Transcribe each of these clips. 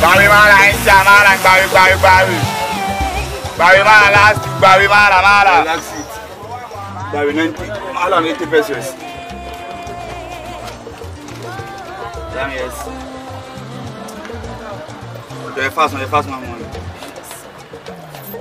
gbàwé máa ra ẹni tí a máa ra gbàwé gbàwé gbàwé gbàwé máa ra láti gbàwé máa ra máa ra. gbàwé ninety ala ninety pesos. Damn yes. Ẹ fásán, ẹ fásán mọ́ mi.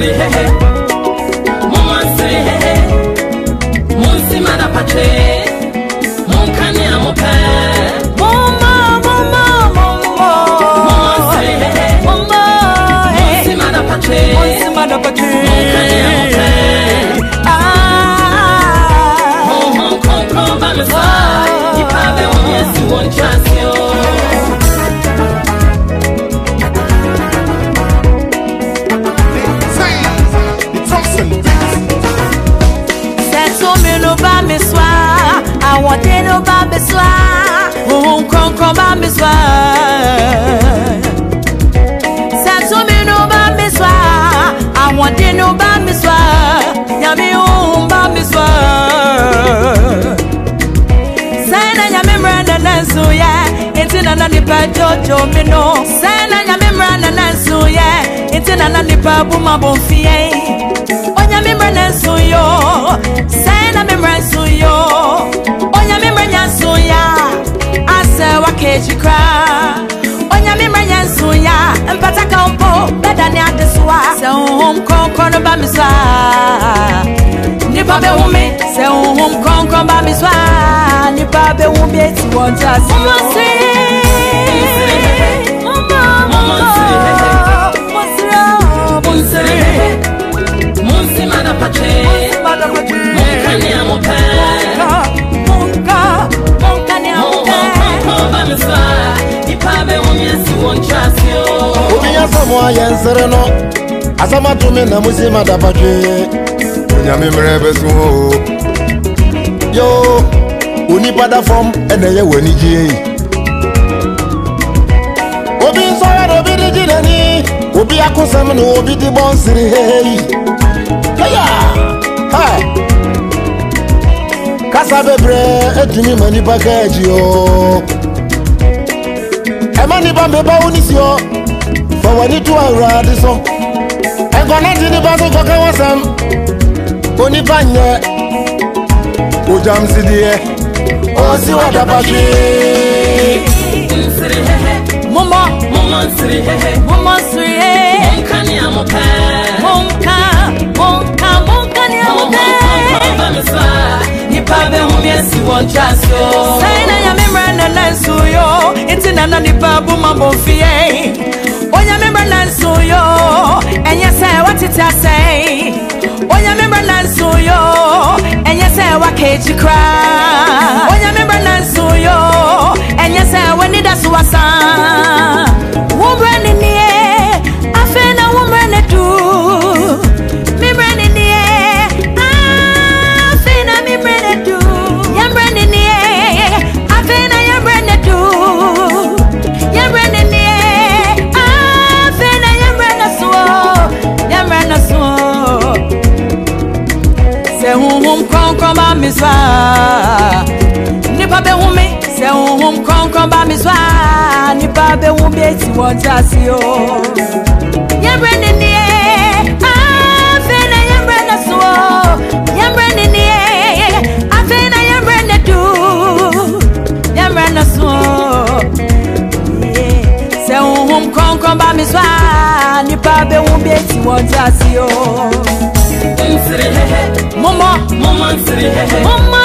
hey, hey. ohun kankan bá mi sọ sẹtúnmí ló bá mi sọ àwọn dínú bá mi sọ yàmi mi sọ sẹ́yìn náà yàmi mìíràn nana sùn yẹ etí nana nípa jọjọ mi nù sẹ́yìn náà yàmi mìíràn nana sùn yẹ etí nana ba mi so a nipa bɛ hu mi sɛ huhum kɔnkɔn ba mi so a nipa bɛ hu mi eti wɔn ti ase. mo mọ sí mo mọ mo mọ mo sí ọ mo sí mo sí madapatse mo kàn ní amọ̀pẹ́. Obi afọ mụ ayọ nsịrị nọ asama tumi na musi ma dafa onyame mmerɛ bɛso o yo onipa da fam ɛna ɛyɛ w'ani gyie yi obi nsɔre na obi de gye n'ani obi akosɛm na obi de bɔ nsiri hehe heya ha kasa bebree etumi ma nipa ka akyi o ɛma nipa mbɛba wo ni si hɔ fa w'ani to awurade so ẹ̀kọ́lá ti ní bọ́sù kọ́kẹ́ wọ́n sẹ́m oníbànyẹ ojàm sí di yẹ ó sì wà dàbà sí. nsiri hehe. mumọ. mumọ nsiri hehe. mumọ nsiri hehe. mo ń ká ní mo ń mo ń mo ń ká ní mo ń kọ́ bá mi sá. nípa bẹ́ẹ̀ mú mi ẹ̀ sí wọ́n já sí o. sẹ́yìn náà yà mí mìíràn náà made you cry Miswa soa nipa be hu me se honhom kronkron ba me soa nipa be hu me eti wo jase o yebre ne ah, ne afe na yebre na e, ah, so yebre ne ne afe na yebre na du yebre na so se honhom kronkron ba me soa nipa be hu me eti wo jase o Mama, mama. Maman, maman, Mama,